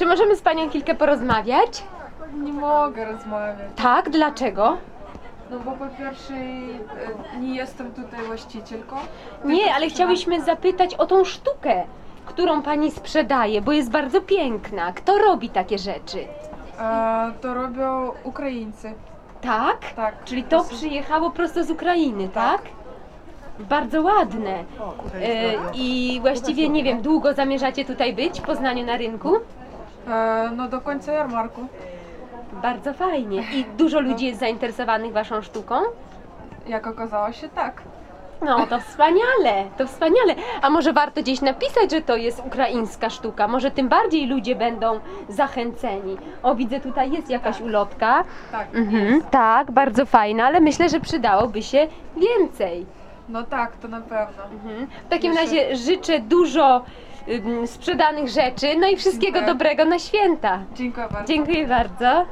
Czy możemy z Panią chwilkę porozmawiać? Nie mogę rozmawiać. Tak, dlaczego? No bo po pierwsze e, nie jestem tutaj właścicielką. Nie, ale chciałyśmy zapytać o tą sztukę, którą Pani sprzedaje, bo jest bardzo piękna. Kto robi takie rzeczy? E, to robią Ukraińcy. Tak? Tak. Czyli to przyjechało prosto z Ukrainy, tak? Bardzo ładne. E, I właściwie nie wiem, długo zamierzacie tutaj być w Poznaniu na rynku? E, no do końca jarmarku. Bardzo fajnie. I dużo ludzi jest zainteresowanych Waszą sztuką? Jak okazało się, tak. No, to wspaniale, to wspaniale. A może warto gdzieś napisać, że to jest ukraińska sztuka? Może tym bardziej ludzie będą zachęceni. O, widzę tutaj jest jakaś ulotka. Tak. Mhm, tak, bardzo fajna, ale myślę, że przydałoby się więcej. No tak, to na pewno. Mhm. W takim Jeszcze- razie życzę dużo ym, sprzedanych rzeczy, no i wszystkiego Dziękuję. dobrego na święta. Dziękuję bardzo. Dziękuję bardzo.